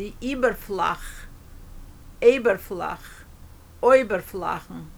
die Überflach, Eberflach, Oberflachen.